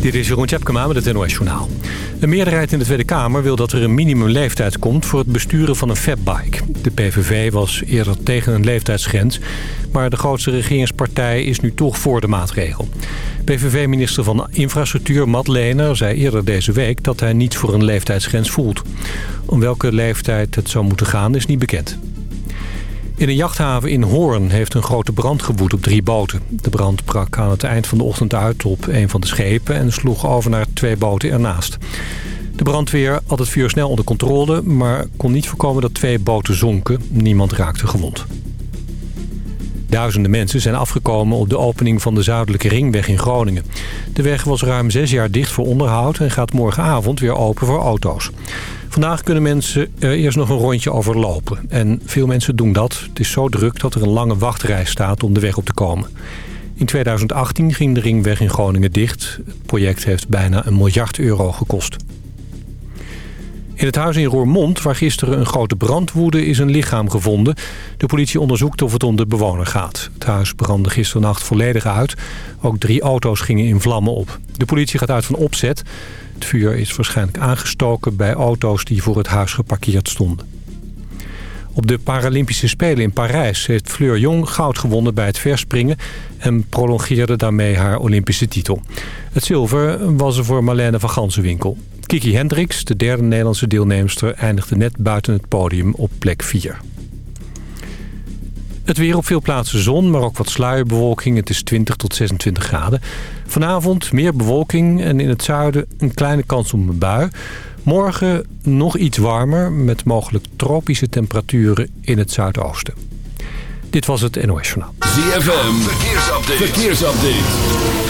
Dit is Jeroen Tjepkema met het NOS Journaal. Een meerderheid in de Tweede Kamer wil dat er een minimumleeftijd komt... voor het besturen van een fatbike. De PVV was eerder tegen een leeftijdsgrens... maar de grootste regeringspartij is nu toch voor de maatregel. PVV-minister van Infrastructuur Matt Lehner zei eerder deze week... dat hij niets voor een leeftijdsgrens voelt. Om welke leeftijd het zou moeten gaan is niet bekend. In een jachthaven in Hoorn heeft een grote brand gewoed op drie boten. De brand brak aan het eind van de ochtend uit op een van de schepen... en sloeg over naar twee boten ernaast. De brandweer had het vuur snel onder controle... maar kon niet voorkomen dat twee boten zonken. Niemand raakte gewond. Duizenden mensen zijn afgekomen op de opening van de Zuidelijke Ringweg in Groningen. De weg was ruim zes jaar dicht voor onderhoud en gaat morgenavond weer open voor auto's. Vandaag kunnen mensen er eerst nog een rondje overlopen. En veel mensen doen dat. Het is zo druk dat er een lange wachtrij staat om de weg op te komen. In 2018 ging de ringweg in Groningen dicht. Het project heeft bijna een miljard euro gekost. In het huis in Roermond, waar gisteren een grote brand woedde, is een lichaam gevonden. De politie onderzoekt of het om de bewoner gaat. Het huis brandde gisternacht volledig uit. Ook drie auto's gingen in vlammen op. De politie gaat uit van opzet. Het vuur is waarschijnlijk aangestoken bij auto's die voor het huis geparkeerd stonden. Op de Paralympische Spelen in Parijs heeft Fleur Jong goud gewonnen bij het verspringen... en prolongeerde daarmee haar Olympische titel. Het zilver was er voor Marlene van Gansenwinkel. Kiki Hendricks, de derde Nederlandse deelnemster, eindigde net buiten het podium op plek 4. Het weer op veel plaatsen zon, maar ook wat sluierbewolking. Het is 20 tot 26 graden. Vanavond meer bewolking en in het zuiden een kleine kans op een bui. Morgen nog iets warmer met mogelijk tropische temperaturen in het zuidoosten. Dit was het NOS Journaal. ZFM, verkeersupdate. verkeersupdate.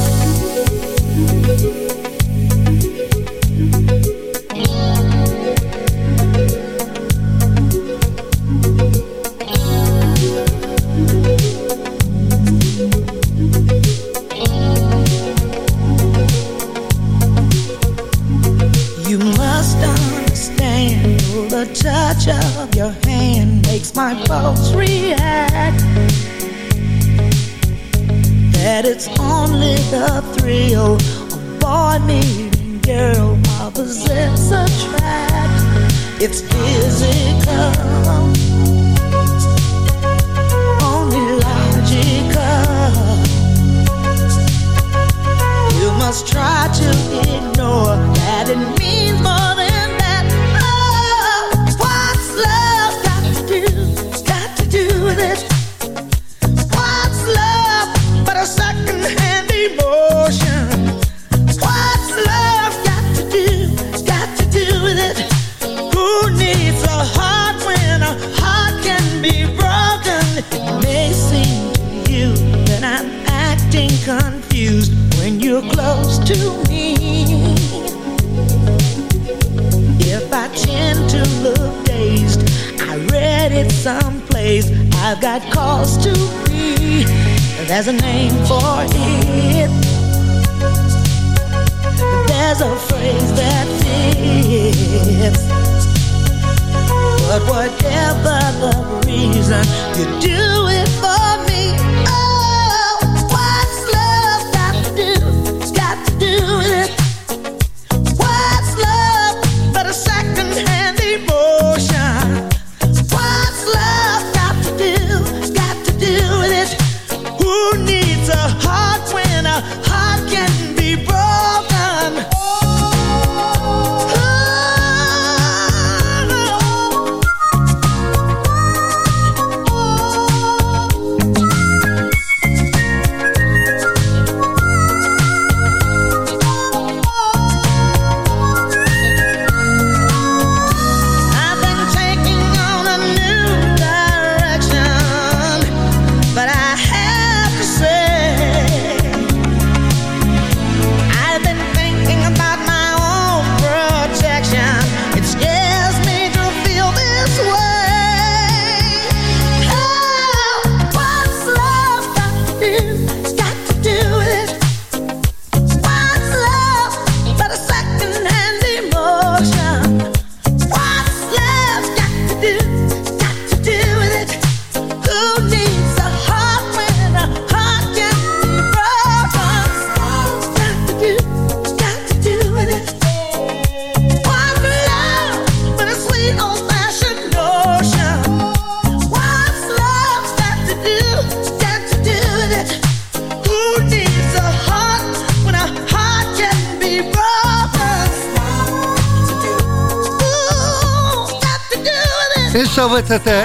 My pulse react. That it's only the thrill of boy meeting girl opposites attract. It's physical,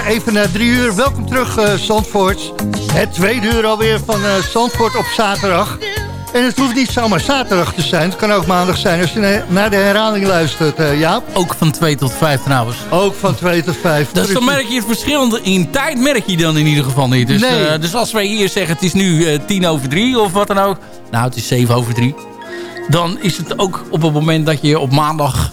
even na drie uur. Welkom terug, uh, Zandvoort. Het tweede uur alweer van uh, Zandvoort op zaterdag. En het hoeft niet zomaar zaterdag te zijn. Het kan ook maandag zijn als je naar de herhaling luistert, uh, Jaap. Ook van 2 tot 5 trouwens. Ook van 2 tot 5. Dus dan merk je het verschil in tijd merk je dan in ieder geval niet. Dus, nee. uh, dus als wij hier zeggen het is nu uh, 10 over 3 of wat dan ook. Nou, het is 7 over 3. Dan is het ook op het moment dat je op maandag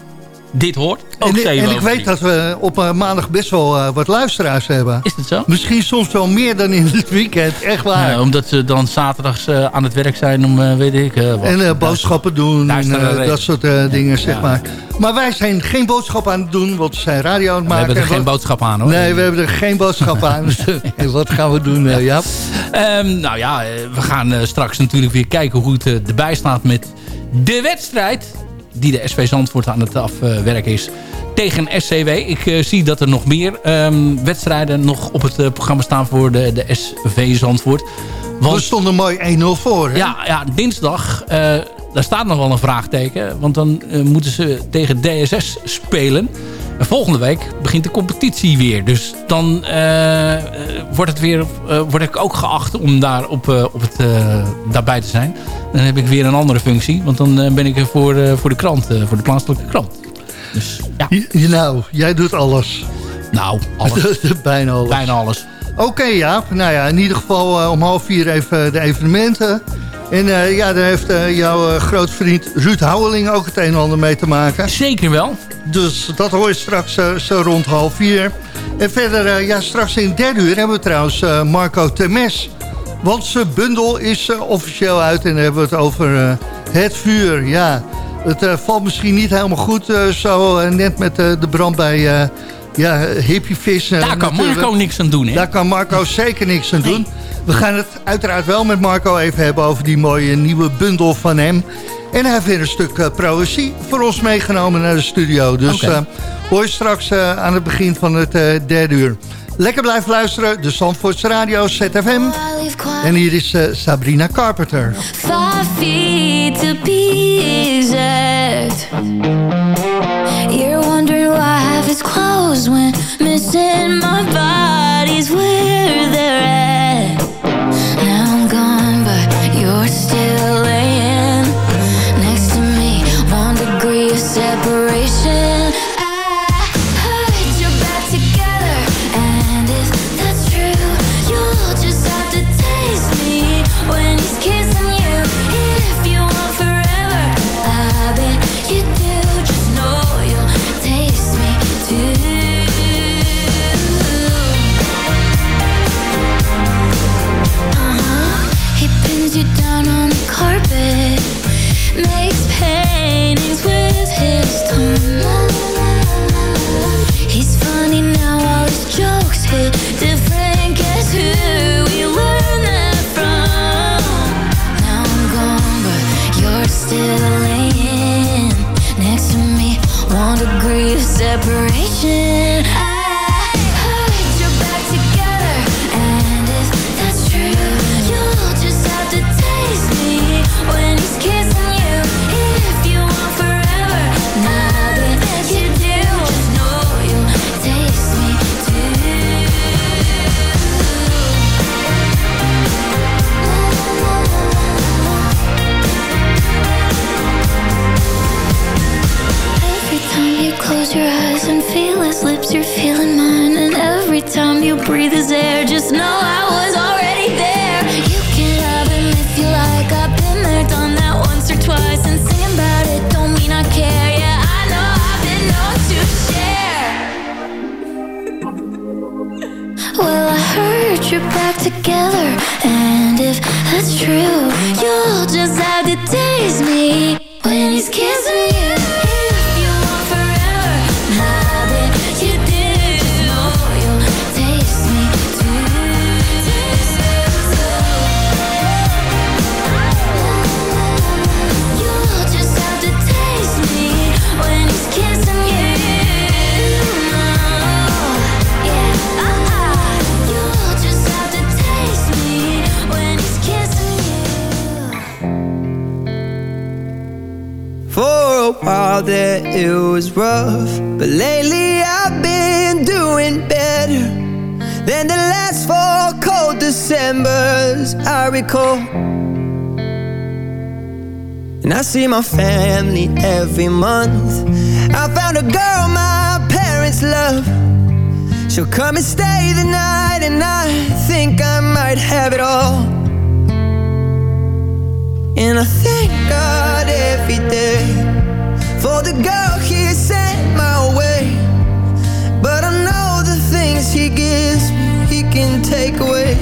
dit hoort. Ook en, en ik weet dat we op uh, maandag best wel uh, wat luisteraars hebben. Is dat zo? Misschien soms wel meer dan in het weekend, echt waar. Ja, omdat ze dan zaterdags uh, aan het werk zijn om, weet ik wat. En boodschappen doen en dat soort dingen, zeg maar. Maar wij zijn geen boodschap aan het doen, want we zijn radio aan het maken. We hebben er geen boodschap aan hoor. Nee, we hebben er geen boodschap aan. en wat gaan we doen, ja. Jaap? Um, nou ja, we gaan straks natuurlijk weer kijken hoe het erbij staat met de wedstrijd die de SV Zandvoort aan het afwerken is tegen SCW. Ik uh, zie dat er nog meer um, wedstrijden nog op het uh, programma staan voor de, de SV Zandvoort. Want, We stonden mooi 1-0 voor. Hè? Ja, ja, dinsdag, uh, daar staat nog wel een vraagteken. Want dan moeten ze tegen DSS spelen. En volgende week begint de competitie weer. Dus dan uh, wordt, het weer, uh, word ik ook geacht om daar op, uh, op het, daarbij te zijn. Dan heb ik weer een andere functie. Want dan ben ik er voor, voor de krant, voor de plaatselijke krant. Dus, ja. nou, jij doet alles. Nou, alles. Bijna alles. Bijna alles. Oké, okay, ja. Nou ja, in ieder geval om half vier even de evenementen. En uh, ja, daar heeft uh, jouw uh, groot vriend Ruud Houweling ook het een en ander mee te maken. Zeker wel. Dus dat hoor je straks zo rond half vier. En verder, ja, straks in derde uur hebben we trouwens Marco Temes. Want zijn bundel is officieel uit en dan hebben we het over het vuur. Ja, het valt misschien niet helemaal goed zo net met de brand bij... ja, Hippievis. Daar kan Marco niks aan doen, hè? Daar kan Marco zeker niks aan doen. We gaan het uiteraard wel met Marco even hebben over die mooie nieuwe bundel van hem. En hij heeft weer een stuk uh, proëzie voor ons meegenomen naar de studio. Dus okay. uh, hoor je straks uh, aan het begin van het derde uur. Lekker blijven luisteren, de Zandvoorts Radio ZFM. En hier is Sabrina Carpenter. Five feet to be exact. When missing my body's where they're a while that it was rough But lately I've been doing better than the last four cold Decembers I recall. And I see my family every month. I found a girl my parents love. She'll come and stay the night, and I think I might have it all. And I thank God every day for the girl He sent my way. But I know the things He gives me, He can take away.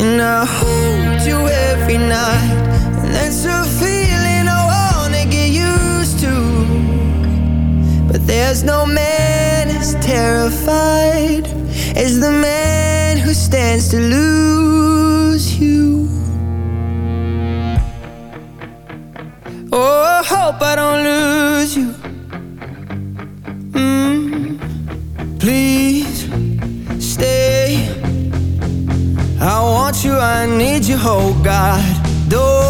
And I hold you every night, and that's a feeling I wanna get used to. But there's no man as terrified as the man who stands to lose you. Oh, I hope I don't lose you. Mm, please stay. I want you, I need you, oh God. Don't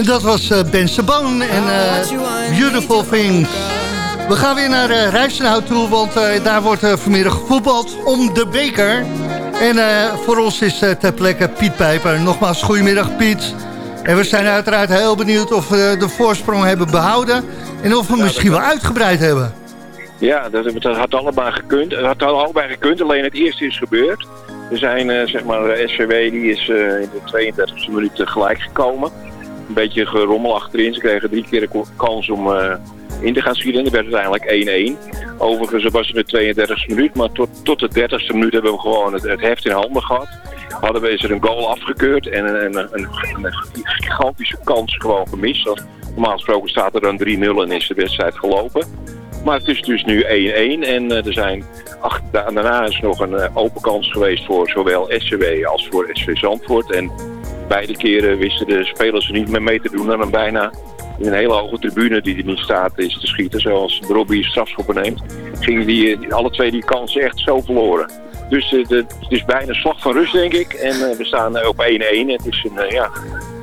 En dat was eh, Ben Sabon en eh, Beautiful Things. We gaan weer naar uh, toe, want daar wordt vanmiddag gevoetbald om de beker. En voor ons is ter plekke Piet Pijper. Nogmaals, goedemiddag Piet. En we zijn uiteraard heel benieuwd of we de voorsprong hebben behouden... en of we misschien wel uitgebreid hebben. Ja, dat, dat had allebei gekund. Het had allebei gekund, alleen het eerste is gebeurd. We zijn, zeg maar, de SVW die is in de 32e minuut gelijk gekomen. Een beetje gerommel achterin. Ze kregen drie keer de kans om eh, in te gaan schieten. En werd uiteindelijk 1-1. Overigens was het de 32e minuut, maar tot, tot de 30e minuut hebben we gewoon het, heft in handen gehad. Hadden we er een goal afgekeurd en een, een, een, een gigantische kans gewoon gemist. Normaal gesproken staat er dan 3-0 en is de wedstrijd gelopen. Maar het is dus nu 1-1 en eh, er zijn daarna is nog een eh, open kans geweest voor zowel SCW als voor SV Zandvoort. En beide keren wisten de spelers er niet meer mee te doen dan een bijna in een hele hoge tribune die er niet staat is te schieten. Zoals Robbie strafschoppen neemt, gingen die, eh, alle twee die kansen echt zo verloren. Dus eh, het is bijna slag van rust denk ik. En eh, we staan op 1-1. Het is een ja,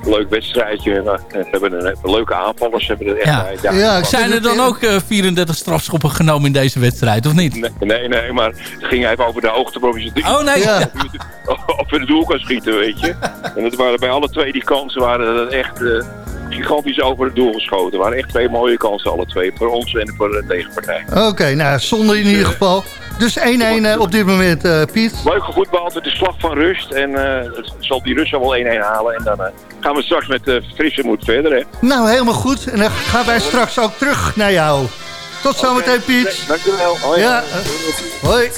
leuk wedstrijdje. We hebben een, een leuke aanvallers. We hebben er echt Ja. bij. Ja, Ja, ik Zijn er dan ook eh, 34 strafschoppen genomen in deze wedstrijd, of niet? Nee, nee, nee, maar het ging even over de hoogte Oh nee, Ja. of in het doel kan schieten, weet je. En het waren bij alle twee die kansen waren dat echt eh, gigantisch over het doel geschoten. Het waren echt twee mooie kansen, alle twee. Voor ons en voor de tegenpartij. Oké, nou, zonde in ieder geval. Dus 1-1 eh, op dit moment, eh, Piet. Leuk gevoetbald, het is slag van rust. En eh, het zal die rust wel 1-1 halen. En dan eh, gaan we straks met uh, frisse moed verder, hè. Nou, helemaal goed. En dan gaan wij straks ook terug naar jou. Tot zometeen, Piet. Dankjewel. Hoi. Ja, eh, hoi.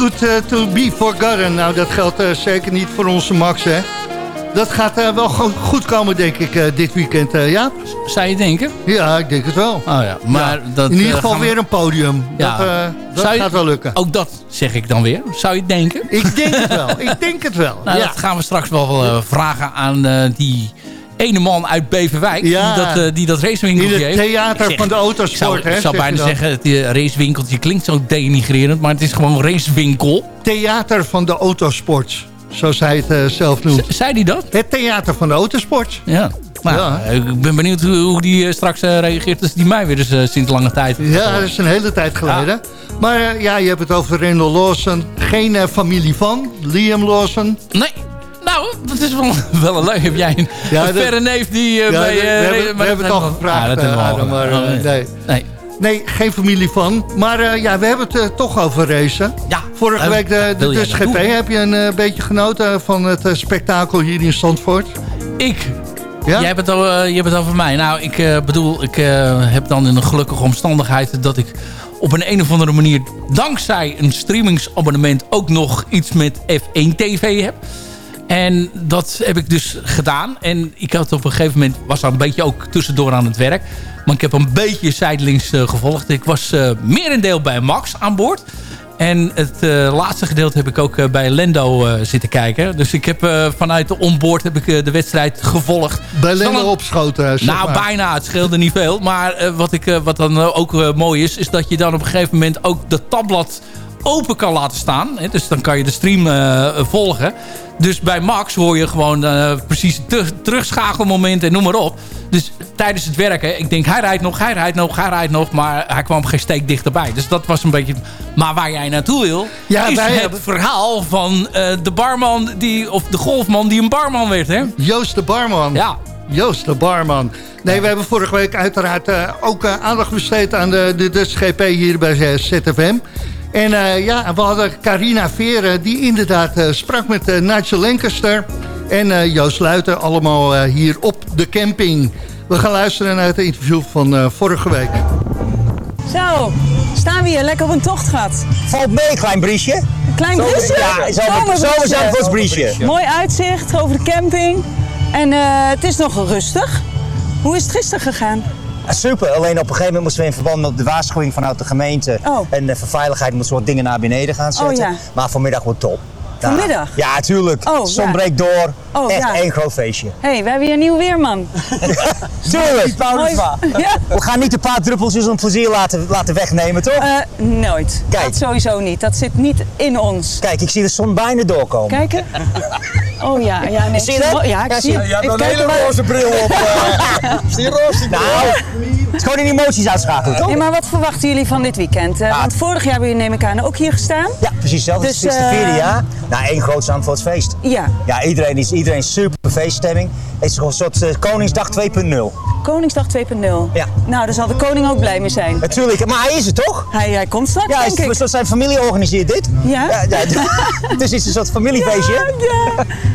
Good eh, to be forgotten. Nou, dat geldt eh, zeker niet voor onze Max, hè. Dat gaat eh, wel go- goed komen, denk ik, dit weekend, ja? Zou je denken? Ja, ik denk het wel. Oh ja, maar Ja, dat, In ieder geval we- weer een podium. Ja. Dat, dat je- gaat wel lukken. Ook dat zeg ik dan weer. Zou je denken? Ik denk het wel. Ik denk het wel. Nou, ja. Dat gaan we straks wel vragen aan die ene man uit Beverwijk. Ja. Die, dat, eh, die dat racewinkeltje In het heeft. theater van de Ik autosport, zou, hè, ik zou je bijna zeggen, het eh, racewinkeltje klinkt zo denigrerend. Maar het is gewoon racewinkel. Theater van de autosport. Zoals hij het eh, zelf noemt. Z- zei die dat? Het theater van de autosport. Ja. Nou, Ja. ik ben benieuwd hoe, hoe die straks reageert als die mij weer eh, sinds lange tijd heeft Ja, dat is een hele tijd geleden. Maar ja, je hebt het over Randall Lawson. Geen familie van. Liam Lawson. Nee. Nou, dat is wel, wel een leuk. Heb jij een, Ja, een dat- verre neef die eh, Ja, bij... we, eh, we hebben, maar we hebben het al gevraagd, Ah, dat eh, Adam, maar eh, Oh, nee. nee. Nee, geen familie van. Maar eh, ja, we hebben het toch over racen. Ja, Vorige week de, de GP. Heb je een beetje genoten van het spektakel hier in Zandvoort? Ik. Ja? Jij hebt het over, je hebt het over mij. Nou, ik bedoel, ik heb dan in een gelukkige omstandigheid dat ik op een, een of andere manier, dankzij een streamingsabonnement, ook nog iets met F1 TV heb. En dat heb ik dus gedaan. En ik had op een gegeven moment, was daar een beetje ook tussendoor aan het werk. Maar ik heb een beetje zijdelings eh, gevolgd. Ik was eh merendeel bij Max aan boord. En het eh, laatste gedeelte heb ik ook bij Lendo zitten kijken. Dus ik heb vanuit de onboard heb ik de wedstrijd gevolgd. Bij Lendo een- opschoten, zeg nou, maar. bijna. Het scheelde niet veel. Maar wat, ik, wat dan ook mooi is, is dat je dan op een gegeven moment ook dat tabblad open kan laten staan. Hè? Dus dan kan je de stream eh, volgen. Dus bij Max hoor je gewoon eh, precies het terug- terugschakelmoment en noem maar op. Dus tijdens het werken, ik denk hij rijdt nog, hij rijdt nog, hij rijdt nog. Maar hij kwam geen steek dichterbij. Dus dat was een beetje... Maar waar jij naartoe wil, Ja, is wij het verhaal van eh, de barman, die, of de golfman die een barman werd. Hè? Joost de Barman. Ja, Joost de Barman. Nee, we hebben vorige week uiteraard ook aandacht besteed aan de, de Dutch GP hier bij ZFM. En eh, ja, we hadden Carina Veren die inderdaad eh, sprak met eh, Nigel Lancaster en eh, Joost Luiten. Allemaal eh, hier op de camping. We gaan luisteren naar het interview van eh, vorige week. Zo, staan we hier lekker op een tochtgat. Valt mee, klein briesje. Klein briesje? Ja, zomer, zomer Zandvoorts briesje. Mooi uitzicht over de camping. En eh, het is nog rustig. Hoe is het gisteren gegaan? Super, alleen op een gegeven moment moesten we in verband met de waarschuwing vanuit de gemeente Oh. en de veiligheid moesten we wat dingen naar beneden gaan zetten. Oh, ja. Maar vanmiddag wordt top. Ja. Vanmiddag? Ja, tuurlijk. Oh, Zon ja. breekt door. Oh, Echt ja. één groot feestje. Hé, hey, we hebben hier een nieuw weerman. Tuurlijk. Mooi- Ja. We gaan niet een paar druppeltjes om plezier laten, laten wegnemen, toch? Eh, nooit. Kijk. Dat sowieso niet. Dat zit niet in ons. Kijk, ik zie de zon bijna doorkomen. Kijken. Oh ja, ja nee. Zie je dat? Ja, ik zie het. Je hebt een hele roze bril op. Zie je roze? Nou, het is gewoon in emoties uitschakelen, toch? Nee, maar wat verwachten jullie van dit weekend? Eh, want vorig jaar hebben jullie neem ik aan ook hier gestaan. Ja, precies hetzelfde. Dus, het is het vierde eh, jaar. Nou, één groot Zandvoorts feest. Ja. Ja, iedereen is iedereen super feeststemming. Het is een soort eh, Koningsdag 2.0. Koningsdag 2.0. Ja. Nou, daar zal de koning ook blij mee zijn. Natuurlijk, maar hij is het toch? Hij, hij komt straks, Ja, denk is, ik. zijn familie organiseert dit. Ja? ja, ja het is iets een soort familiefeestje. Ja,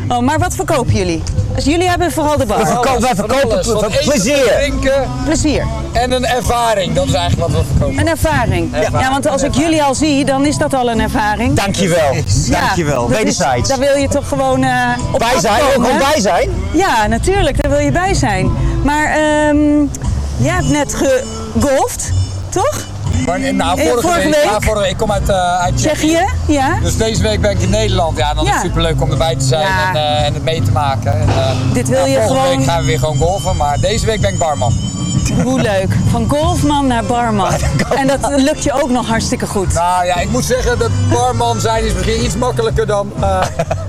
ja. Oh, maar wat verkopen jullie? Dus jullie hebben vooral de bar. We verkopen, wij verkopen ple- plezier. drinken Plezier. en een ervaring. Dat is eigenlijk wat we verkopen. Een ervaring. Ja. want als ik jullie al zie, dan is dat al een ervaring. Dankjewel. Ja, Dankjewel. Wederzijds. Daar wil je toch gewoon eh op Bij zijn, ook gewoon bij zijn. Ja, natuurlijk. Daar wil je bij zijn. Maar ehm jij hebt net gegolfd, toch? Maar, nou, Eh, vorige, vorige week, week? Ja, vorige week. Ik kom uit, eh uit Tsjechië. Tsjechië? Ja. Dus deze week ben ik in Nederland. Ja, dan is het superleuk om erbij te zijn Ja. en, eh, en het mee te maken. En, eh, Dit wil je volgende gewoon- week gaan we weer gewoon golfen. Maar deze week ben ik barman. Hoe leuk. Van golfman naar barman. En dat lukt je ook nog hartstikke goed. Nou ja, ik moet zeggen dat barman zijn is misschien iets makkelijker dan, eh,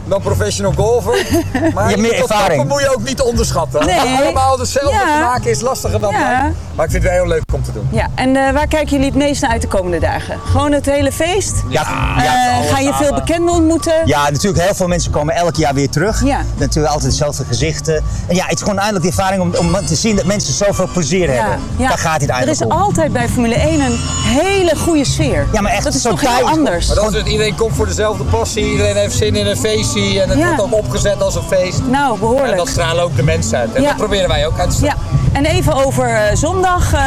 dan professional golfer. Maar Je hebt meer dat ervaring. stappen moet je ook niet onderschatten. Nee. Allemaal hetzelfde Ja. te maken is lastiger dan Ja. mij. Maar ik vind het wel heel leuk om te doen. Ja, en eh, waar kijken jullie het meest naar uit de komende dagen? Gewoon het hele feest? Ja, Eh, ja, ga je veel bekenden ontmoeten? ja, natuurlijk heel veel mensen komen elk jaar weer terug. Ja. Natuurlijk altijd dezelfde gezichten. En ja, het is gewoon eindelijk de ervaring om, om te zien dat mensen zoveel plezier hebben. Daar gaat het Er eigenlijk is om. altijd bij Formule 1 een hele goede sfeer. Ja, maar echt dat is toch heel anders. Maar dat is het, iedereen komt voor dezelfde passie, iedereen heeft zin in een en het Ja. wordt ook opgezet als een feest. Nou, behoorlijk. En dat stralen ook de mensen uit. En Ja. dat proberen wij ook uit te stralen. Ja, en even over eh, zondag. Uh,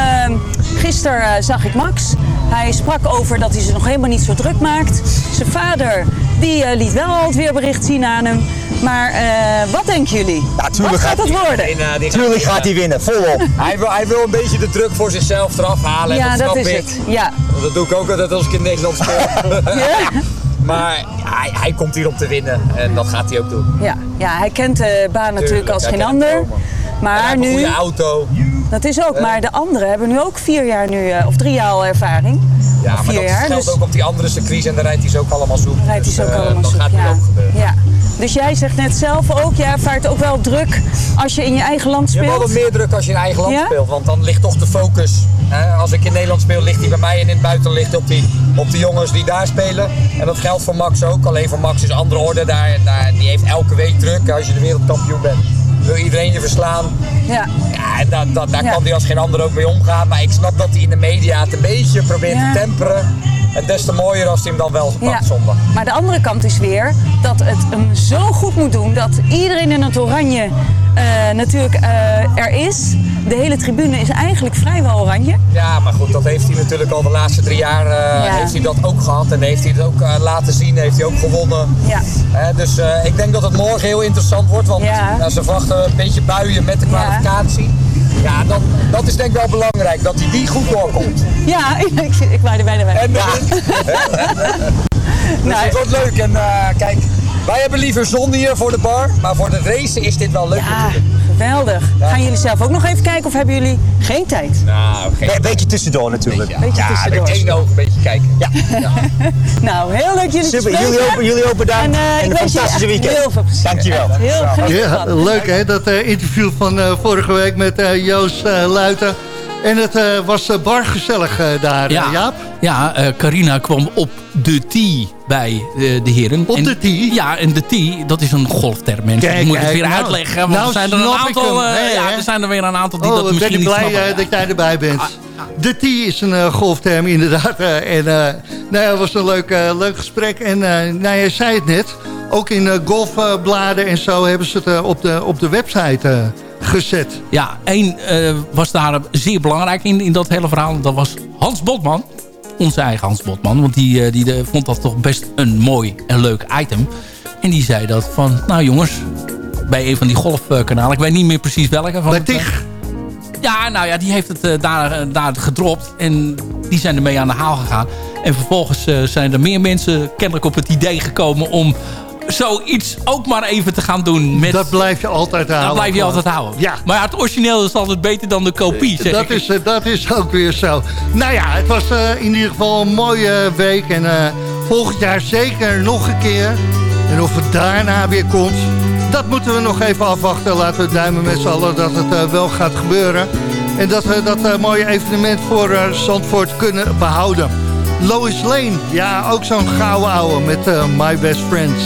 gisteren eh, zag ik Max. Hij sprak over dat hij zich nog helemaal niet zo druk maakt. Zijn vader die eh, liet wel al het weerbericht zien aan hem. Maar eh, wat denken jullie? wat gaat het worden? Tuurlijk gaat hij winnen, volop. Hij wil, hij wil een beetje de druk voor zichzelf eraf halen. en Ja, dat snap is ik. het. Ja. Dat doe ik ook altijd als ik in Nederland speel. Maar hij, hij komt hier om te winnen en dat gaat hij ook doen. Ja, ja, hij kent de baan natuurlijk als geen ander. Maar heeft een nu, goede auto. dat is ook. Maar de anderen hebben nu ook vier jaar nu, eh, of drie jaar al ervaring. Ja, maar dat jaar. geldt Dus ook op die andere circuits en daar rijdt hij ze ook allemaal zoek. rijdt hij Dus, zo ook eh, allemaal Dat zoek. gaat ja. ook gebeuren. ja. Dus jij zegt net zelf ook, jij ervaart ook wel druk als je in je eigen land Je hebt speelt. wel wat meer druk als je in eigen land Ja? speelt, want dan ligt toch de focus. Hè? Als ik in Nederland speel, ligt die bij mij en in het buitenland ligt op die, op die jongens die daar spelen. En dat geldt voor Max ook, alleen voor Max is andere orde. Daar, daar, die heeft elke week druk als je de wereldkampioen bent. Wil iedereen je verslaan. Ja. Ja, en dat, dat, daar Ja. kan hij als geen ander ook mee omgaan. Maar ik snap dat hij in de media het een beetje probeert Ja. te temperen. En des te mooier als hij hem dan wel pakt Ja. zondag. Maar de andere kant is weer dat het hem zo goed moet doen dat iedereen in het oranje eh, natuurlijk eh, er is. De hele tribune is eigenlijk vrijwel oranje. Ja, maar goed, dat heeft hij natuurlijk al de laatste drie jaar eh, Ja. heeft hij dat ook gehad. En heeft hij het ook eh, laten zien, heeft hij ook gewonnen. Ja. Dus eh, ik denk dat het morgen heel interessant wordt. Want Ja. ze verwachten een beetje buien met de kwalificatie. Ja, dan, dat is denk ik wel belangrijk, dat hij die goed doorkomt. Ja, ik, ik wou er bijna bij. En, dus het wordt leuk. En kijk, wij hebben liever zon hier voor de bar. Maar voor de racen is dit wel leuk Ja, natuurlijk. Geweldig. Gaan jullie zelf ook nog even kijken of hebben jullie geen tijd? Nou, geen... Een beetje tussendoor natuurlijk. Beetje ja, tussendoor. met één oog een beetje kijken. Ja. Nou, heel leuk jullie Super, te spreken. jullie open, jullie open. En, eh, en ik een wens jullie fantastische weekend. heel veel plezier. Dankjewel. Heel Ja, leuk hè, dat eh, interview van eh, vorige week met eh, Joost Luiten. En het eh, was uh, bar gezellig eh, daar, Ja. Jaap. Ja, eh, Carina kwam op de tee bij eh, de heren. Op En- de tee? Ja, en de tee, dat is een golfterm. Mensen, Kijk, ik moet het weer nou, uitleggen. Want nou er zijn er een aantal, hem, eh, hè, ja, er zijn er weer een aantal die Oh, dat ben misschien ik niet blij snappen. eh, dat jij erbij bent. De T is een golfterm inderdaad. en nou ja, het was een leuk, leuk gesprek. En nou, jij zei het net, ook in golfbladen en zo hebben ze het op, de, op de website gezet. Ja, één was daar zeer belangrijk in, in dat hele verhaal. Dat was Hans Botman. Onze eigen Hans Botman. Want die, eh, die eh, vond dat toch best een mooi en leuk item. En die zei dat van, nou jongens, bij een van die golfkanalen. Ik weet niet meer precies welke. Van eh, TIG. Ja, nou ja, die heeft het daar, daar gedropt. En die zijn ermee aan de haal gegaan. En vervolgens zijn er meer mensen kennelijk op het idee gekomen om zoiets ook maar even te gaan doen. Met, Dat blijf je altijd houden. dat blijf je altijd houden. Ja. Maar ja, het origineel is altijd beter dan de kopie, zeg dat ik. is, eh, dat is ook weer zo. Nou ja, het was eh, in ieder geval een mooie week. En eh, volgend jaar zeker nog een keer. En of het daarna weer komt, dat moeten we nog even afwachten. Laten we duimen met z'n allen dat het eh, wel gaat gebeuren. En dat we dat eh, mooie evenement voor eh, Zandvoort kunnen behouden. Lois Lane, ja, ook zo'n gouden ouwe met eh, My Best Friends.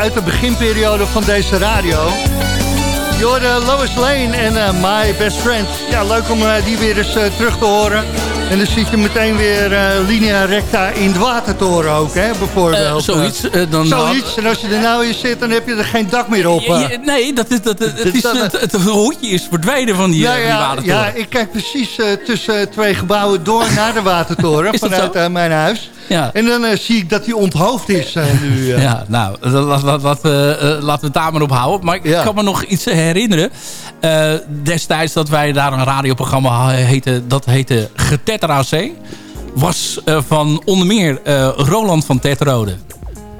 Uit de beginperiode van deze radio. Je hoorde Lois Lane en uh, My Best Friend. Ja, leuk om uh, die weer eens uh, terug te horen. En dan zit je meteen weer linea recta in het watertoren ook, hè, bijvoorbeeld. zoiets. dan, zoiets. En als je er nou in zit, dan heb je er geen dak meer op. Nee, dat is, dat, het, is, het, het, hoedje is verdwenen van die, ja, die watertoren. Ja, ik kijk precies tussen twee gebouwen door naar de watertoren vanuit mijn huis. Ja. En dan uh, zie ik dat hij onthoofd is uh, nu. Uh. Ja, nou, laat, laat, laten we het daar maar op houden. Maar ik ja. kan me nog iets herinneren. destijds dat wij daar een radioprogramma heette, dat heette Getetter C. Was van onder meer Roland van Tetrode.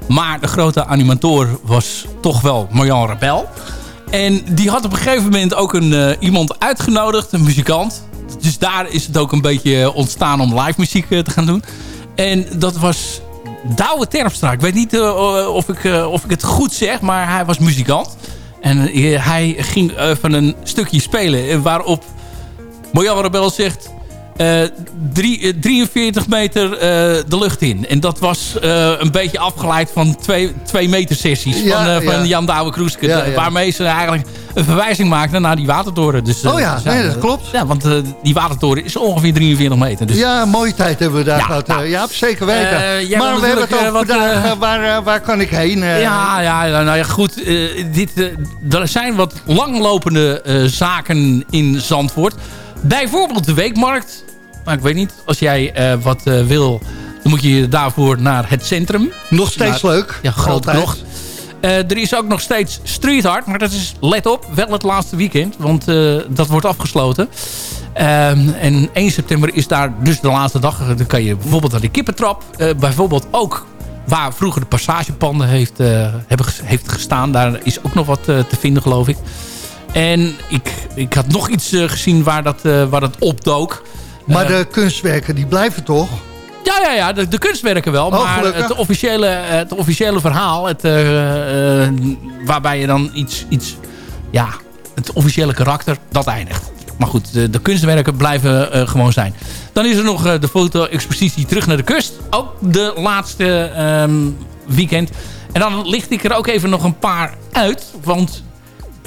Maar de grote animator was toch wel Marjan Rebel. En die had op een gegeven moment ook een, iemand uitgenodigd, een muzikant. Dus daar is het ook een beetje ontstaan om live muziek te gaan doen. En dat was Douwe Terpstra. Ik weet niet uh, of, ik, uh, of ik het goed zeg, maar hij was muzikant. En hij ging van een stukje spelen waarop Marjan Rebel zegt... Uh, drie, 43 meter uh, de lucht in. En dat was uh, een beetje afgeleid van twee, twee meter sessies ja, van, van Jan Douwe Kroeske. Ja, waarmee ze eigenlijk een verwijzing maakten naar die watertoren. Dus, oh ja, nee, dat klopt. Ja, want die watertoren is ongeveer 43 meter. Dus. Ja, mooie tijd hebben we daar gehad. Nou, ja, zeker weten. maar we hebben het over wat, vandaag, waar, waar kan ik heen? ja, ja, nou ja, goed. dit, er zijn wat langlopende zaken in Zandvoort. Bijvoorbeeld de weekmarkt. Maar ik weet niet, als jij uh, wat uh, wil, dan moet je daarvoor naar het centrum. Nog steeds naar, leuk. Ja, groot nog. Uh, er is ook nog steeds Street Art, maar dat is, let op, wel het laatste weekend. Want dat wordt afgesloten. En 1 september is daar dus de laatste dag. Dan kan je bijvoorbeeld naar de kippentrap. bijvoorbeeld ook waar vroeger de passagepanden heeft, hebben, heeft gestaan. Daar is ook nog wat te vinden, geloof ik. En ik, ik had nog iets gezien waar dat, waar dat opdook. Maar de kunstwerken, die blijven toch? Ja, ja, ja de, de kunstwerken wel. Oh, maar het officiële, het officiële verhaal, het, uh, uh, waarbij je dan iets, iets... Ja, het officiële karakter, dat eindigt. Maar goed, de, de kunstwerken blijven uh, gewoon zijn. Dan is er nog de foto-expositie Terug naar de Kust. Ook de laatste um, weekend. En dan licht ik er ook even nog een paar uit. Want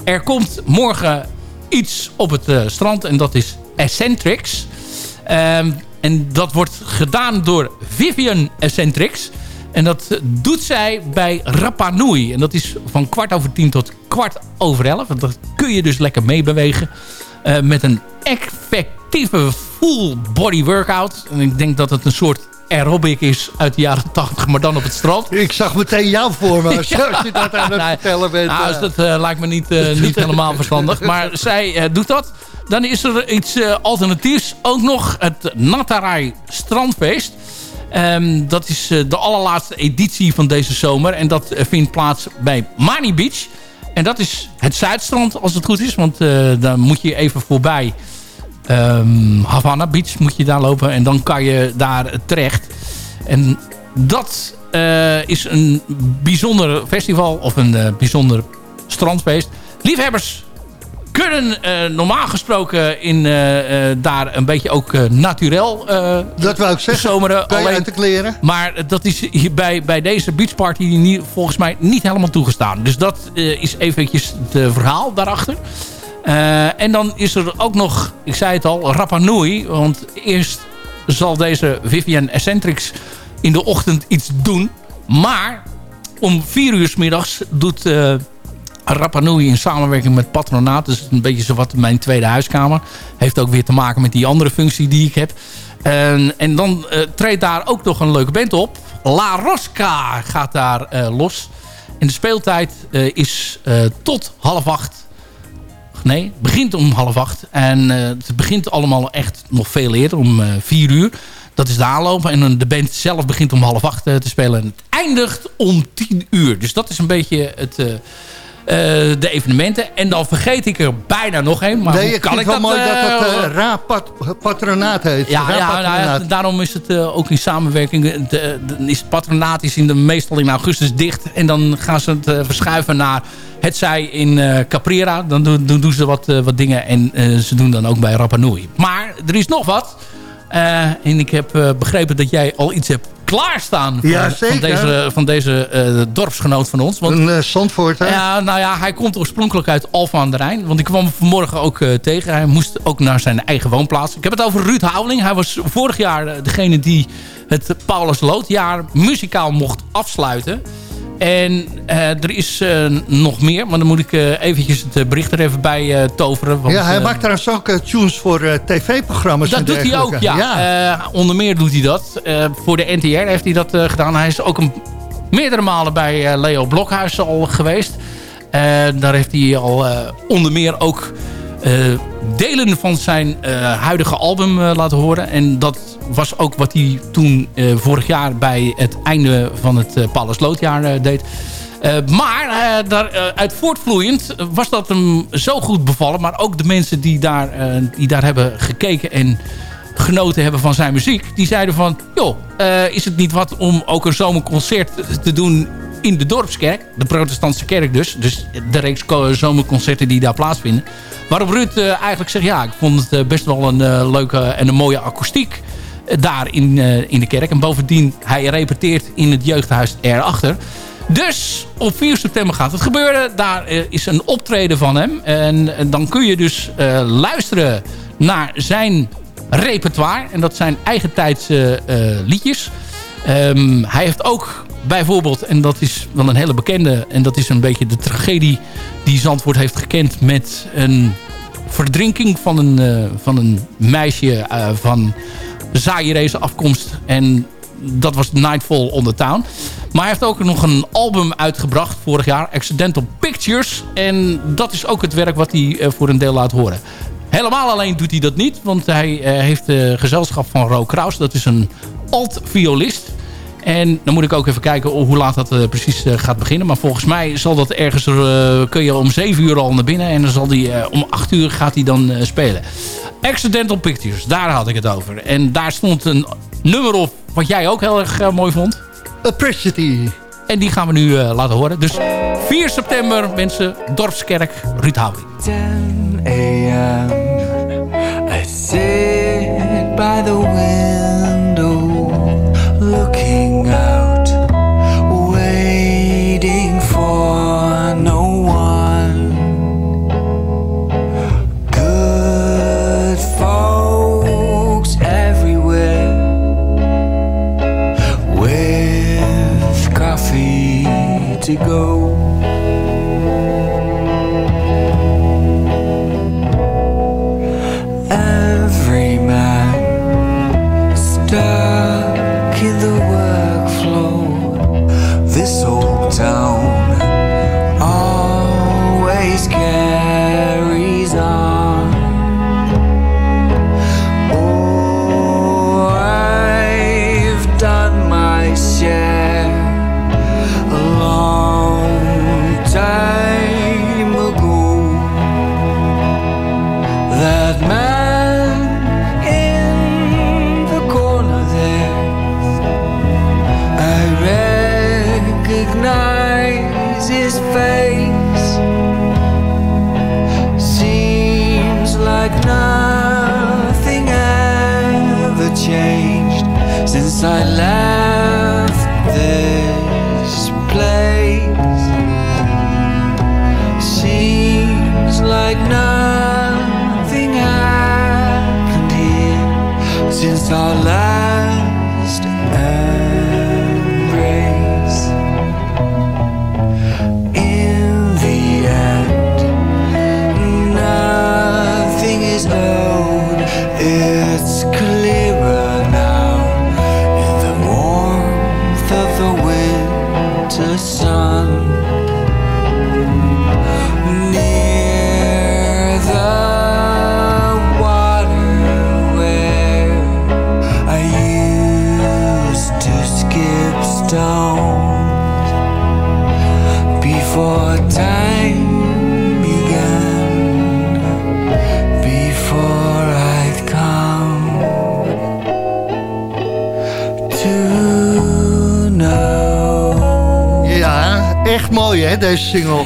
er komt morgen iets op het strand. En dat is Eccentrics. Um, en dat wordt gedaan door Vivian Eccentrics. En dat doet zij bij Rapa Nui. En dat is van kwart over tien tot kwart over elf. En dat kun je dus lekker meebewegen. Uh, met een effectieve full body workout. En ik denk dat het een soort aerobic is uit de jaren 80, maar dan op het strand. Ik zag meteen jou voor me als, je dat aan het vertellen bent. Nou, dus dat uh, lijkt me niet, uh, niet helemaal verstandig. Maar zij uh, doet dat. Dan is er iets alternatiefs. Ook nog het Natarai Strandfeest. Um, dat is de allerlaatste editie van deze zomer. En dat vindt plaats bij Mani Beach. En dat is het Zuidstrand, als het goed is. Want dan moet je even voorbij um, Havana Beach moet je daar lopen. En dan kan je daar terecht. En dat uh, is een bijzonder festival of een uh, bijzonder strandfeest. Liefhebbers kunnen uh, normaal gesproken in, daar een beetje ook naturel Dat wou ik zeggen, zomeren. alleen, uit de kleren. Maar dat is hier bij, bij deze beachparty volgens mij niet helemaal toegestaan. Dus dat is eventjes het verhaal daarachter. Uh, en dan is er ook nog, ik zei het al, Rapa Nui. Want eerst zal deze Vivian Eccentrics in de ochtend iets doen. Maar om vier uur s middags doet uh, Rapa Nui in samenwerking met Patronaat... dus een beetje zo wat mijn tweede huiskamer... heeft ook weer te maken met die andere functie die ik heb. En, en dan uh, treedt daar ook nog een leuke band op. La Rosca gaat daar los. En de speeltijd is tot half acht Nee, het begint om half acht. En uh, het begint allemaal echt nog veel eerder, om uh, vier uur. Dat is de aanloop. En de band zelf begint om half acht te spelen. En het eindigt om tien uur. Dus dat is een beetje het... de evenementen. En dan vergeet ik er bijna nog een. Maar nee, kan ik wel mooi dat het uh, Ra-pat patronaat heet. Ja, ja, nou ja, daarom is het ook in samenwerking. De, de, is het patronaat is in de, meestal in augustus dicht. En dan gaan ze het verschuiven naar het zij in Caprera. Dan doen, doen, doen ze wat, wat dingen. En ze doen dan ook bij Rapa Nui. Maar er is nog wat. en ik heb begrepen dat jij al iets hebt klaarstaan van, Ja, van deze, van deze eh, dorpsgenoot van ons. Want, Een uh, Zandvoort, hè? ja, nou ja, hij komt oorspronkelijk uit Alphen aan de Rijn. Want ik kwam vanmorgen ook eh, tegen. Hij moest ook naar zijn eigen woonplaats. Ik heb het over Ruud Houweling. Hij was vorig jaar degene die het Paulus Loodjaar muzikaal mocht afsluiten. En eh, er is eh, nog meer, maar dan moet ik eh, eventjes het bericht er even bij toveren. Want, ja, hij maakt trouwens ook tunes voor tv-programma's dat doet hij ook, ja. Onder meer doet hij dat. Voor de NTR heeft hij dat gedaan. Hij is ook een, meerdere malen bij Leo Blokhuis al geweest. Daar heeft hij al onder meer ook delen van zijn huidige album laten horen. En dat was ook wat hij toen eh, vorig jaar bij het einde van het uh, Paulus Loodjaar eh, deed. Maar daaruit uh, voortvloeiend was dat hem zo goed bevallen. Maar ook de mensen die daar, die daar hebben gekeken en genoten hebben van zijn muziek. Die zeiden van, joh, is het niet wat om ook een zomerconcert te doen in de dorpskerk. De protestantse kerk dus. Dus de reeks zomerconcerten die daar plaatsvinden. Waarop Ruud eigenlijk zegt, ja, ik vond het best wel een leuke en een mooie akoestiek daar in, in de kerk. En bovendien, hij repeteert in het jeugdhuis erachter. Dus op 4 september gaat het gebeuren. Daar is een optreden van hem. En, dan kun je dus luisteren naar zijn repertoire. En dat zijn eigentijdse uh, liedjes. Um, hij heeft ook bijvoorbeeld, en dat is wel een hele bekende... en dat is een beetje de tragedie die Zandvoort heeft gekend... met een verdrinking van een, van een meisje van Zairese afkomst. En dat was Nightfall on the Town. Maar hij heeft ook nog een album uitgebracht vorig jaar. Accidental Pictures. En dat is ook het werk wat hij uh, voor een deel laat horen. Helemaal alleen doet hij dat niet. Want hij uh, heeft uh, gezelschap van Ro Kraus. Dat is een alt-violist. En dan moet ik ook even kijken hoe laat dat precies gaat beginnen. Maar volgens mij zal dat ergens... kun je om 7 uur al naar binnen. En dan zal hij om 8 uur gaat hij dan spelen. Accidental Pictures, daar had ik het over. En daar stond een nummer op wat jij ook heel erg mooi vond. Appreciate. En die gaan we nu uh, laten horen. Dus 4 september, mensen, Dorpskerk, Ruud Houding. 10 a.m. I sit by the window Looking out Waiting for no one. Good folks everywhere With coffee to go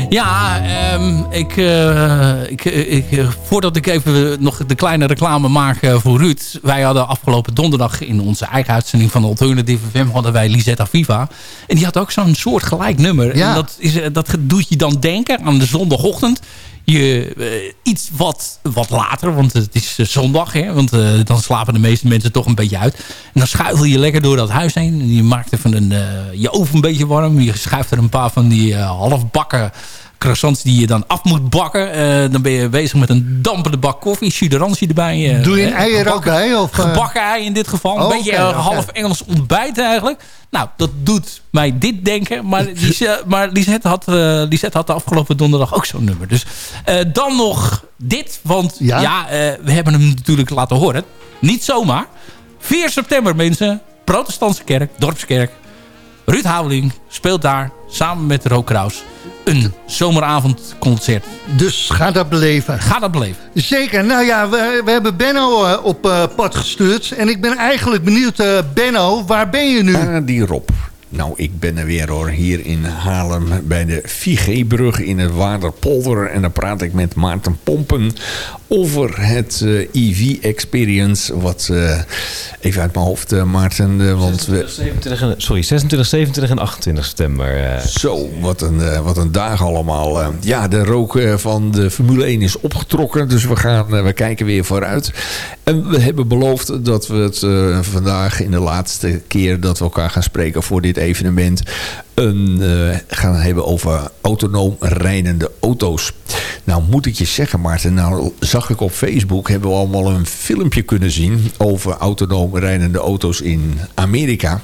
Ja, ehm, ik, eh, ik, ik, eh, voordat ik even nog de kleine reclame maak eh, voor Ruud. Wij hadden afgelopen donderdag in onze eigen uitzending van de Alternative FM... hadden wij Lisetta Viva. En die had ook zo'n soort gelijk nummer. Ja. En dat, is, dat doet je dan denken aan de zondagochtend je eh, iets wat, wat later, want het is eh, zondag, hè, want eh, dan slapen de meeste mensen toch een beetje uit. En dan schuifel je lekker door dat huis heen. En je maakt even een, eh, je oven een beetje warm. Je schuift er een paar van die eh, halfbakken croissants die je dan af moet bakken. Eh, dan ben je bezig met een dampende bak koffie, chuderantie erbij. Doe je een eier ook bij? Of? Gebakken ei in dit geval. Een Oh, beetje oké. half Engels ontbijt eigenlijk. Nou, dat doet mij dit denken. Maar, Lisette, maar Lisette, had, eh, Lisette had de afgelopen donderdag ook zo'n nummer. Dus dan nog dit. Want Ja? ja, we hebben hem natuurlijk laten horen. Niet zomaar. 4 september mensen. Protestantse kerk, dorpskerk. Ruud Houweling speelt daar samen met Rook Kraus een zomeravondconcert. Dus ga dat beleven. Ga dat beleven. Zeker. Nou ja, we, we hebben Benno eh, op eh, pad gestuurd. En ik ben eigenlijk benieuwd, eh, Benno, waar ben je nu? Ah, die Rob. Nou, ik ben er weer hoor, hier in Haarlem bij de 4G-brug in het Waarderpolder. En dan praat ik met Maarten Pompen over het eh, EV-experience. Wat, eh, even uit mijn hoofd, eh, Maarten, want we... 27 en- sorry, 26, 27 en 28 september. Zo, wat een, wat een dag allemaal. ja, de rook van de Formule 1 is opgetrokken. Dus we, gaan, we kijken weer vooruit. En we hebben beloofd dat we het vandaag in de laatste keer dat we elkaar gaan spreken voor dit evenement... Een, eh, gaan hebben over autonoom rijdende auto's. Nou moet ik je zeggen Maarten, nou zag ik op Facebook... hebben we allemaal een filmpje kunnen zien over autonoom rijdende auto's in Amerika.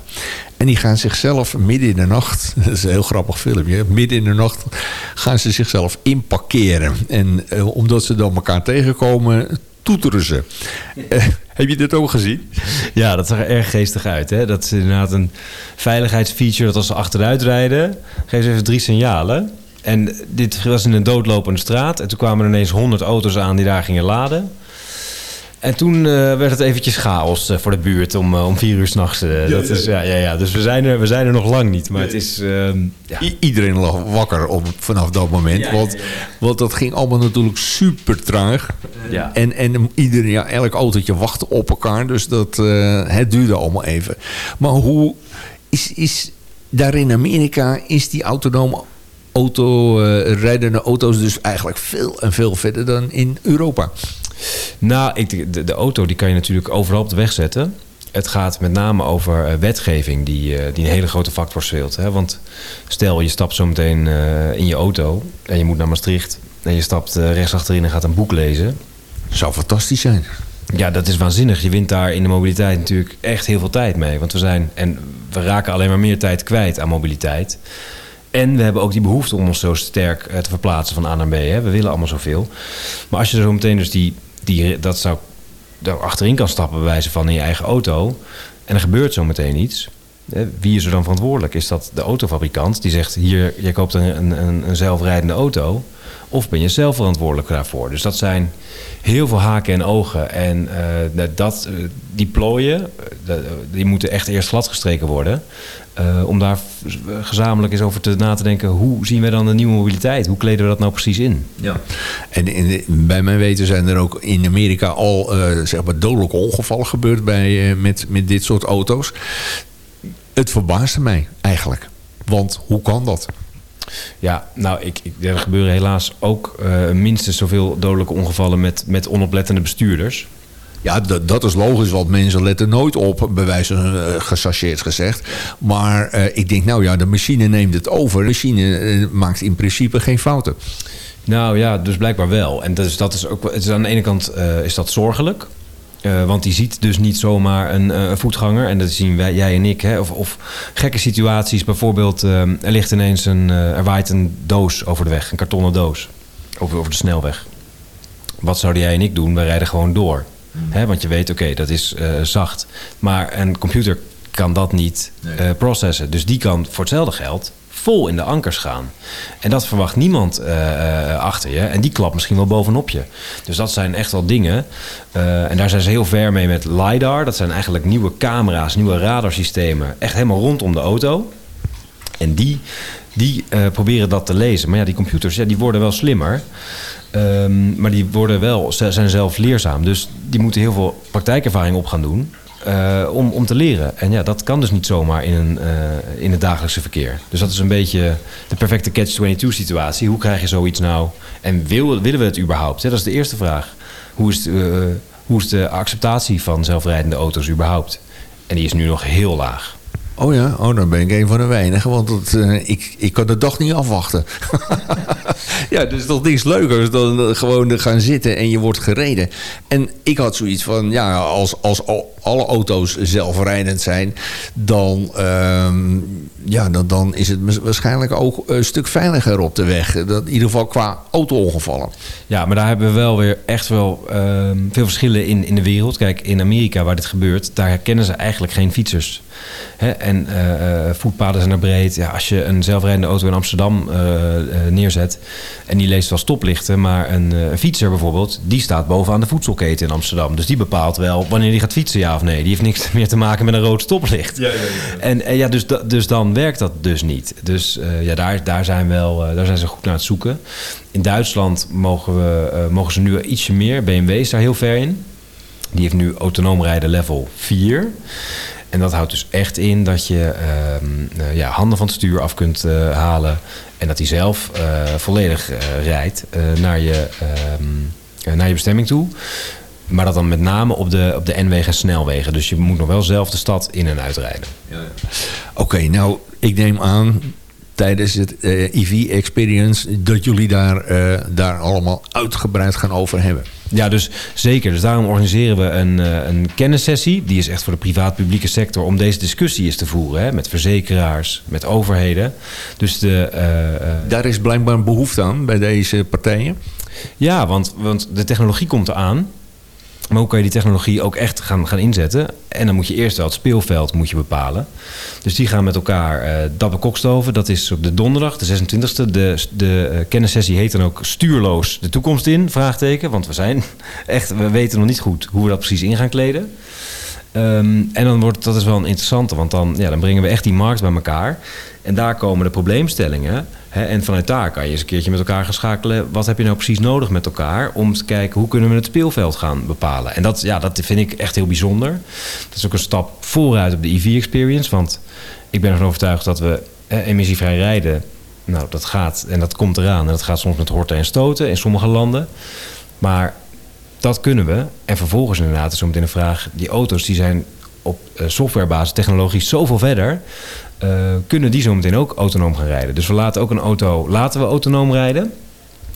En die gaan zichzelf midden in de nacht... dat is een heel grappig filmpje... midden in de nacht gaan ze zichzelf inparkeren. En eh, omdat ze dan elkaar tegenkomen, toeteren ze. Eh, heb je dit ook gezien? Ja, dat zag er erg geestig uit. Hè? Dat is inderdaad een veiligheidsfeature dat als ze achteruit rijden, geven ze even drie signalen. En dit was in een doodlopende straat. En toen kwamen er ineens 100 auto's aan die daar gingen laden. En toen eh, werd het eventjes chaos eh, voor de buurt om, eh, om vier uur s'nachts. nachts. dat is ja, ja, ja. Dus we zijn, er, we zijn er nog lang niet. Maar het is. ehm, ja. Iedereen lag wakker op, vanaf dat moment. Ja, want, ja, ja. want dat ging allemaal natuurlijk super traag. Ja. En, en iedereen, ja, elk autootje wachtte op elkaar. Dus dat, het duurde allemaal even. Maar hoe is, is daar in Amerika... is die autonome auto, rijdende auto's dus eigenlijk veel en veel verder dan in Europa? Nou, ik, de, de auto die kan je natuurlijk overal op de weg zetten. Het gaat met name over eh, wetgeving die, eh, die een hele grote factor speelt. Hè? Want stel je stapt zo meteen eh, in je auto en je moet naar Maastricht... en je stapt rechts achterin en gaat een boek lezen. Zou fantastisch zijn. Ja, dat is waanzinnig. Je wint daar in de mobiliteit natuurlijk echt heel veel tijd mee. Want we zijn, en we raken alleen maar meer tijd kwijt aan mobiliteit. En we hebben ook die behoefte om ons zo sterk te verplaatsen van A naar B. Hè. We willen allemaal zoveel. Maar als je er zo meteen dus die, die dat zou daar achterin kan stappen, bij wijze van in je eigen auto. En er gebeurt zo meteen iets. Wie is er dan verantwoordelijk? Is dat de autofabrikant die zegt: hier, jij koopt een, een, een zelfrijdende auto? Of ben je zelf verantwoordelijk daarvoor? Dus dat zijn heel veel haken en ogen. En eh, dat, eh, die plooien, eh, die moeten echt eerst gladgestreken worden. eh, om daar gezamenlijk eens over te, na te denken... hoe zien we dan de nieuwe mobiliteit? Hoe kleden we dat nou precies in? Ja. En in de- bij mijn weten zijn er ook in Amerika al eh, zeg maar dodelijke ongevallen gebeurd bij, met, met dit soort auto's. Het verbaasde mij eigenlijk. Want hoe kan dat? Ja, nou, ik, ik, er gebeuren helaas ook eh, minstens zoveel dodelijke ongevallen... met, met onoplettende bestuurders. Ja, dat, dat is logisch, want mensen letten nooit op, bij wijze van uh, gechargeerd gezegd. Maar eh, ik denk, nou ja, de machine neemt het over. De machine eh, maakt in principe geen fouten. Nou ja, dus blijkbaar wel. En dus dat is ook, het is aan de ene kant eh, is dat zorgelijk. Eh, want die ziet dus niet zomaar een, eh, een voetganger. En dat zien wij, jij en ik. Hè? Of, of gekke situaties. Bijvoorbeeld, eh, er ligt ineens een... er waait een doos over de weg. Een kartonnen doos. Over, over de snelweg. Wat zouden jij en ik doen? Wij rijden gewoon door. Hè? Want je weet, oké, dat is zacht. Maar een computer kan dat niet processen. Dus die kan voor hetzelfde geld vol in de ankers gaan. En dat verwacht niemand eh, eh, achter je. En die klapt misschien wel bovenop je. Dus dat zijn echt wel dingen. Eh, en daar zijn ze heel ver mee met LiDAR. Dat zijn eigenlijk nieuwe camera's, nieuwe radarsystemen. Echt helemaal rondom de auto. En die, die proberen dat te lezen. Maar ja, die computers ja, die worden wel slimmer. Ehm, maar die worden wel, zijn zelf leerzaam. Dus die moeten heel veel praktijkervaring op gaan doen. Eh, om, om te leren. En ja, dat kan dus niet zomaar in, een, eh, in het dagelijkse verkeer. Dus dat is een beetje de perfecte catch-22 situatie. Hoe krijg je zoiets nou? En wil, willen we het überhaupt? Dat is de eerste vraag. Hoe is, het, eh, hoe is de acceptatie van zelfrijdende auto's überhaupt? En die is nu nog heel laag. Oh ja, oh, dan ben ik een van de weinigen, want het, eh, ik, ik kan de dag niet afwachten. ja, dus toch niks leukers dan eh, gewoon gaan zitten en je wordt gereden. En ik had zoiets van, ja, als, als al- alle auto's zelfrijdend zijn, dan, ehm, ja, dan, dan is het waarschijnlijk ook een stuk veiliger op de weg. Dat, in ieder geval qua auto-ongevallen. Ja, maar daar hebben we wel weer echt wel ehm, veel verschillen in, in de wereld. Kijk, in Amerika waar dit gebeurt, daar herkennen ze eigenlijk geen fietsers. Hè? En eh, eh, voetpaden zijn er breed. Ja, als je een zelfrijdende auto in Amsterdam eh, neerzet en die leest wel stoplichten, maar een, fietser bijvoorbeeld, die staat bovenaan de voedselketen in Amsterdam. Dus die bepaalt wel wanneer die gaat fietsen, ja of nee. Die heeft niks meer te maken met een rood stoplicht. En, en ja, dus, da- dus dan werkt dat dus niet. Dus ja, daar, daar, zijn wel, daar zijn ze goed naar het zoeken. In Duitsland mogen, we, mogen ze nu ietsje meer. BMW is daar heel ver in. Die heeft nu autonoom rijden level 4. En dat houdt dus echt in dat je ehm, eh, ja, handen van het stuur af kunt eh, halen. En dat hij zelf eh, volledig rijdt naar, je, ehm, eh, naar je bestemming toe. Maar dat dan met name op de, op de N-wegen en snelwegen. Dus je moet nog wel zelf de stad in en uitrijden. Oké, nou, ik neem aan tijdens het eh, EV Experience dat jullie daar, eh, daar allemaal uitgebreid gaan over hebben. Ja, dus zeker. Dus daarom organiseren we een, eh, een kennissessie. Die is echt voor de privaat-publieke sector om deze discussie eens te voeren. Hè, met verzekeraars, met overheden. Dus de, Daar is blijkbaar een behoefte aan bij deze partijen. Ja, want, want de technologie komt eraan. Maar hoe kan je die technologie ook echt gaan, gaan inzetten? En dan moet je eerst wel het speelveld moet je bepalen. Dus die gaan met elkaar dat bekokstoven. Dat is op de donderdag, de 26e. De, de eh, kennissessie heet dan ook stuurloos de toekomst in, vraagteken. Want we zijn echt, we weten nog niet goed hoe we dat precies in gaan kleden. Ehm, en dan wordt dat is wel een interessante, want dan, ja, dan brengen we echt die markt bij elkaar. En daar komen de probleemstellingen. Hè, en vanuit daar kan je eens een keertje met elkaar gaan schakelen. Wat heb je nou precies nodig met elkaar? Om te kijken hoe kunnen we het speelveld gaan bepalen. En dat, ja, dat vind ik echt heel bijzonder. Dat is ook een stap vooruit op de EV-experience. Want ik ben ervan overtuigd dat we emissievrij rijden. Nou, dat gaat en dat komt eraan. En dat gaat soms met horten en stoten in sommige landen. Maar dat kunnen we. En vervolgens inderdaad is zo meteen een vraag. Die auto's die zijn op eh, softwarebasis technologisch zoveel verder. eh, kunnen die zo meteen ook autonoom gaan rijden. Dus we laten ook een auto laten we autonoom rijden.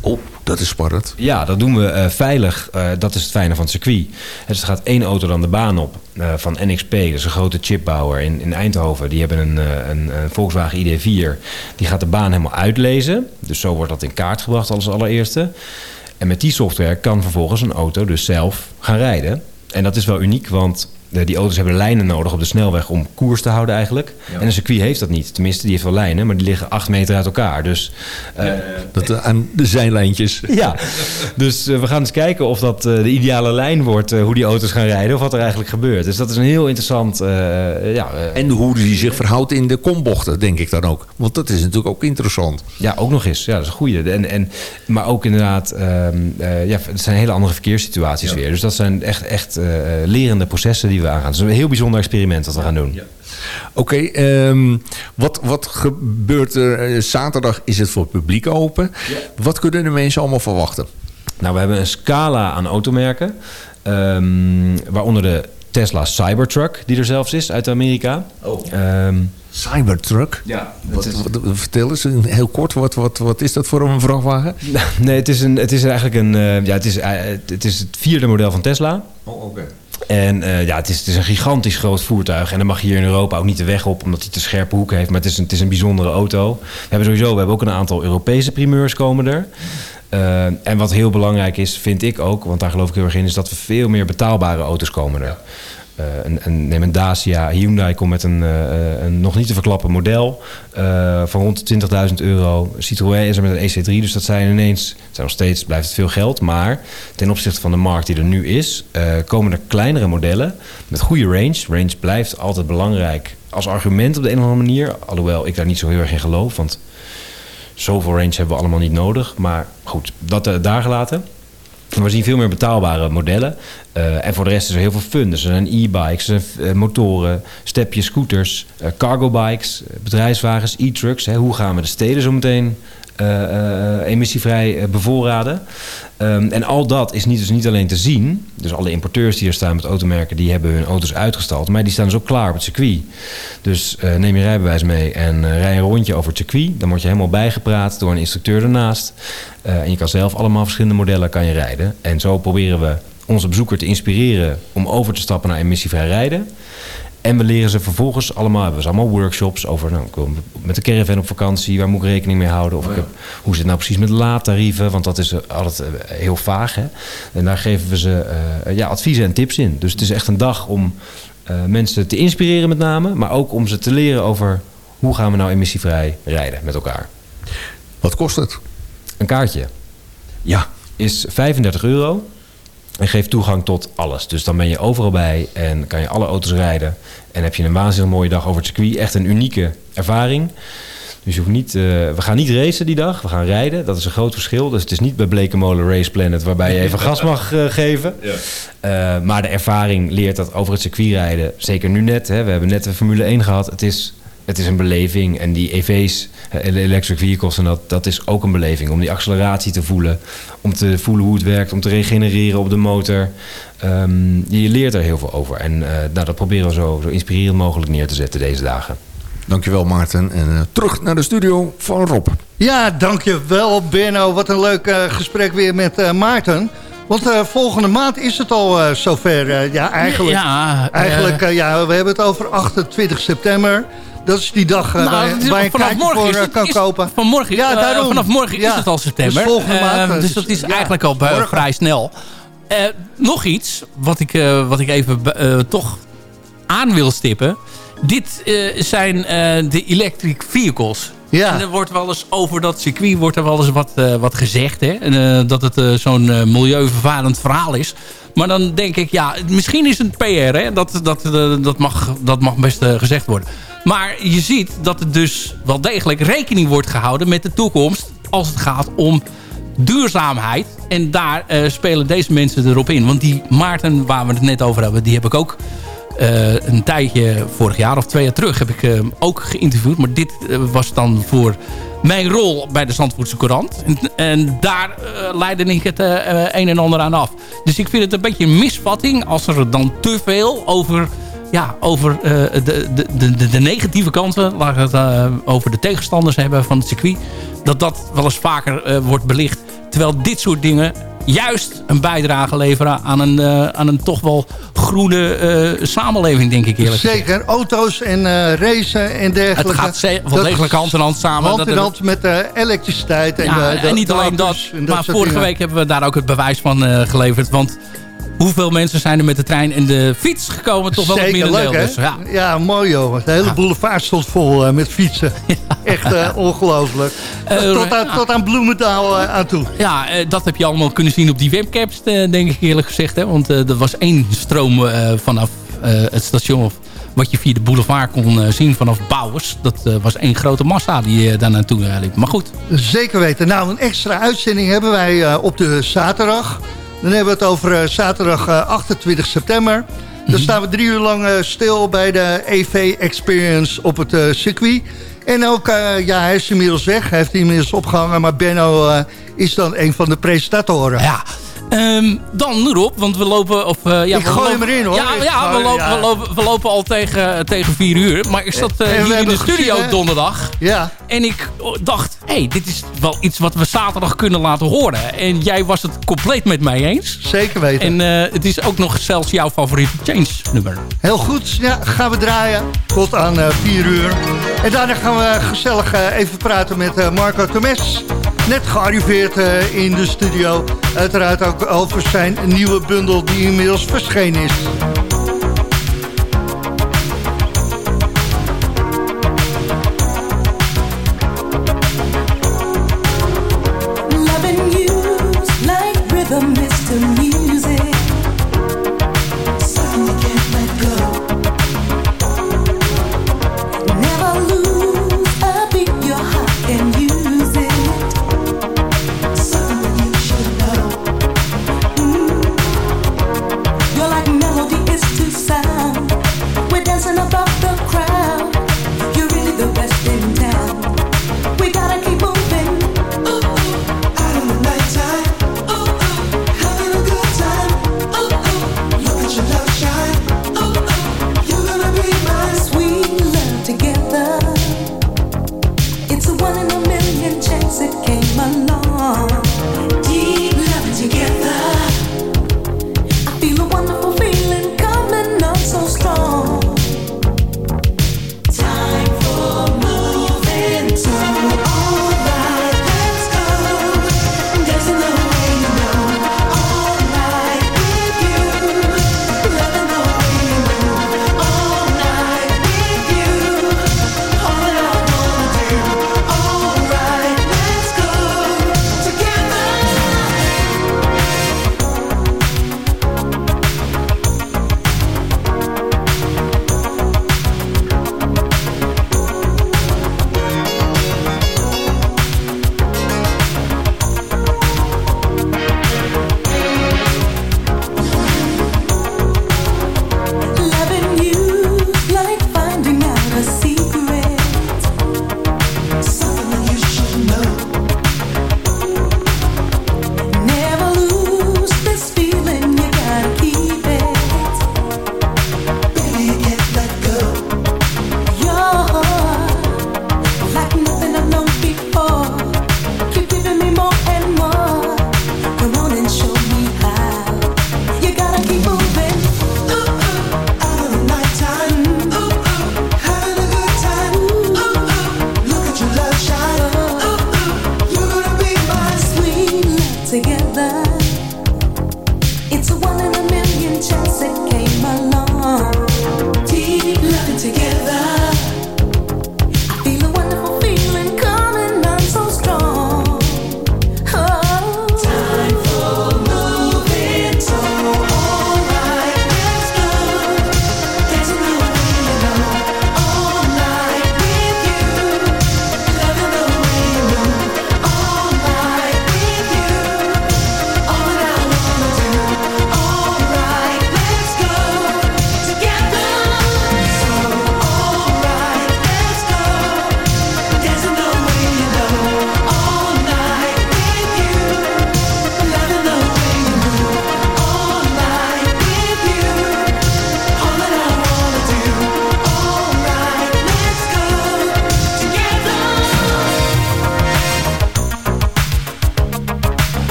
Oh, dat is spannend. Ja, dat doen we eh, veilig. Dat is het fijne van het circuit. Dus er gaat één auto dan de baan op van NXP. Dat is een grote chipbouwer in, in Eindhoven. Die hebben een, een, een Volkswagen ID4. Die gaat de baan helemaal uitlezen. Dus zo wordt dat in kaart gebracht als allereerste. En met die software kan vervolgens een auto dus zelf gaan rijden. En dat is wel uniek, want die auto's hebben lijnen nodig op de snelweg om koers te houden eigenlijk. En een circuit heeft dat niet. Tenminste, die heeft wel lijnen, maar die liggen acht meter uit elkaar. Dus, eh, Dat eh, aan de zijlijntjes. ja, dus eh, we gaan eens kijken of dat eh, de ideale lijn wordt, eh, hoe die auto's gaan rijden, of wat er eigenlijk gebeurt. Dus dat is een heel interessant, eh, ja... eh, En hoe die zich verhoudt in de kombochten, denk ik dan ook. Want dat is natuurlijk ook interessant. Ja, ook nog eens. Ja, dat is een goeie. En, en, maar ook inderdaad, ehm, eh, ja, het zijn hele andere verkeerssituaties weer. Dus dat zijn echt, echt eh, lerende processen die we aangaan. Het is een heel bijzonder experiment dat we gaan doen. Oké, ehm, wat, wat gebeurt er? eh, Zaterdag is het voor het publiek open. Wat kunnen de mensen allemaal verwachten? Nou, we hebben een scala aan automerken. ehm, waaronder de Tesla Cybertruck, die er zelfs is uit Amerika. Oh. Ehm, Cybertruck? Ja. Wat, wat, vertel eens een- heel kort, wat, wat, wat is dat voor een vrachtwagen? nee, het is, een, het is eigenlijk een. eh, ja, het, is, eh, het is het vierde model van Tesla. Oh, oké. En eh, ja, het is, het is een gigantisch groot voertuig. En dan mag je hier in Europa ook niet de weg op, omdat hij te scherpe hoeken heeft. Maar het is een, het is een bijzondere auto. We hebben sowieso we hebben ook een aantal Europese primeurs komen er. Eh, en wat heel belangrijk is, vind ik ook, want daar geloof ik heel erg in, is dat we veel meer betaalbare auto's komen er. Eh, een, een, Dacia. Hyundai komt met een, eh, een nog niet te verklappen model eh, van rond de 20.000 euro. Citroën is er met een EC3, dus dat zijn ineens... Het zijn nog steeds, blijft het veel geld. Maar ten opzichte van de markt die er nu is... komen er kleinere modellen met goede range. Range blijft altijd belangrijk als argument op de een of andere manier. Alhoewel ik daar niet zo heel erg in geloof, want... Zoveel range hebben we allemaal niet nodig. Maar goed, dat daar gelaten. We zien veel meer betaalbare modellen. Uh, en voor de rest is er heel veel fun. Dus er zijn e-bikes, uh, motoren, stepjes, scooters, uh, cargo bikes, bedrijfswagens, e-trucks. Hoe gaan we de steden zo meteen emissievrij bevoorraden? Um, en al dat is niet, dus niet alleen te zien. Dus alle importeurs die er staan met automerken... die hebben hun auto's uitgestald. Maar die staan dus ook klaar het circuit. Dus neem je rijbewijs mee en rij een rondje over het circuit. Dan word je helemaal bijgepraat door een instructeur ernaast. en je kan zelf allemaal verschillende modellen kan je rijden. En zo proberen we onze bezoeker te inspireren om over te stappen naar emissievrij rijden. En we leren ze vervolgens allemaal, hebben ze allemaal workshops over nou, ik wil met de caravan op vakantie, waar moet ik rekening mee houden? Of ik heb, hoe zit het nou precies met laadtarieven? Want dat is altijd eh, heel vaag. Hè? En daar geven we ze uh, ja, adviezen en tips in. Dus het is echt een dag om uh, mensen te inspireren met name, maar ook om ze te leren over hoe gaan we nou emissievrij rijden met elkaar. Wat kost het? Een kaartje. Ja, is 35 euro. En geeft toegang tot alles. Dus dan ben je overal bij en kan je alle auto's rijden. En heb je een waanzinnig mooie dag over het circuit. Echt een unieke ervaring. Dus je hoeft niet, uh, we gaan niet racen die dag, we gaan rijden. Dat is een groot verschil. Dus het is niet bij Blekenmolen Race Planet waarbij je even gas mag uh, geven. Ja. Uh, maar de ervaring leert dat over het circuit rijden. Zeker nu net, hè, we hebben net de Formule 1 gehad. Het is het is een beleving. En die EV's, eh, electric vehicles, en dat, dat is ook een beleving. Om die acceleratie te voelen. Om te voelen hoe het werkt. Om te regenereren op de motor. Um, je leert er heel veel over. En uh, nou, dat proberen we zo, zo inspirerend mogelijk neer te zetten deze dagen. Dankjewel Maarten. En uh, terug naar de studio van Rob. Ja, dankjewel Benno. Wat een leuk uh, gesprek weer met uh, Maarten. Want uh, volgende maand is het al uh, zover. Uh, ja, eigenlijk. Ja, eigenlijk ja, we hebben het over 28 september. Dat is die dag nou, waar, waar je een voor het, kan is, kopen. Vanmorgen, ja, daarom. vanaf morgen is het al september. Dus, volgende maand, dus, dat is eigenlijk al vrij snel. nog iets wat ik, wat ik even toch aan wil stippen. Dit zijn de electric vehicles. Ja. En er wordt wel eens over dat circuit wordt er wel eens wat, uh, wat gezegd. Hè? En, dat het zo'n milieuvervarend verhaal is. Maar dan denk ik, ja, misschien is het PR. Hè? Dat, dat, dat, mag, dat mag best gezegd worden. Maar je ziet dat er dus wel degelijk rekening wordt gehouden met de toekomst. Als het gaat om duurzaamheid. En daar spelen deze mensen erop in. Want die Maarten, waar we het net over hebben, die heb ik ook uh, een tijdje, vorig jaar of twee jaar terug, heb ik uh, ook geïnterviewd. Maar dit was dan voor mijn rol bij de Zandvoortse Courant. En, en daar leidde ik het een en ander aan af. Dus ik vind het een beetje een misvatting als er dan te veel over, ja, over de, de, de, de, negatieve kanten, laat het over de tegenstanders hebben van het circuit, dat dat wel eens vaker wordt belicht. Terwijl dit soort dingen juist een bijdrage leveren aan een, uh, aan een toch wel groene uh, samenleving, denk ik eerlijk Zeker, gezegd. auto's en uh, racen en dergelijke. Het gaat wel degelijk hand in hand samen. Hand in hand met de elektriciteit. En, ja, de, en niet alleen dat, maar vorige dingen. week hebben we daar ook het bewijs van geleverd. Want hoeveel mensen zijn er met de trein en de fiets gekomen? Toch wel Zeker, leuk, Dus, ja. ja, mooi joh. De hele boulevard stond vol uh, met fietsen. Ja. Echt uh, ongelooflijk. Uh, tot, aan, tot aan Bloemendaal aan toe. Ja, dat heb je allemaal kunnen zien op die webcaps, denk ik eerlijk gezegd. Hè? Want er was één stroom vanaf het station... wat je via de boulevard kon zien vanaf Bouwers. Dat was één grote massa die daar naartoe liep. Maar goed. Zeker weten. Nou, een extra uitzending hebben wij op de zaterdag... Dan hebben we het over uh, zaterdag uh, 28 september. Dan -hmm. staan we drie uur lang uh, stil bij de EV Experience op het circuit. En ook, ja, hij is inmiddels weg. Hij heeft inmiddels opgehangen. Maar Benno is dan een van de presentatoren. Ja, Um, dan Rob, want we lopen... Of, uh, ja, ik gooi hem erin hoor. Ja, ja, we, lopen, ja. We, lopen, we lopen al tegen, tegen vier uur. Maar ik zat uh, hier in de studio gezien, donderdag. Ja. En ik dacht, hé, hey, dit is wel iets wat we zaterdag kunnen laten horen. En jij was het compleet met mij eens. Zeker weten. En uh, het is ook nog zelfs jouw favoriete Change nummer. Heel goed, ja, gaan we draaien. Tot aan vier uur. En daarna gaan we gezellig even praten met Marco Temes. Net gearriveerd in de studio. Uiteraard ook over zijn nieuwe bundel die inmiddels verschenen is.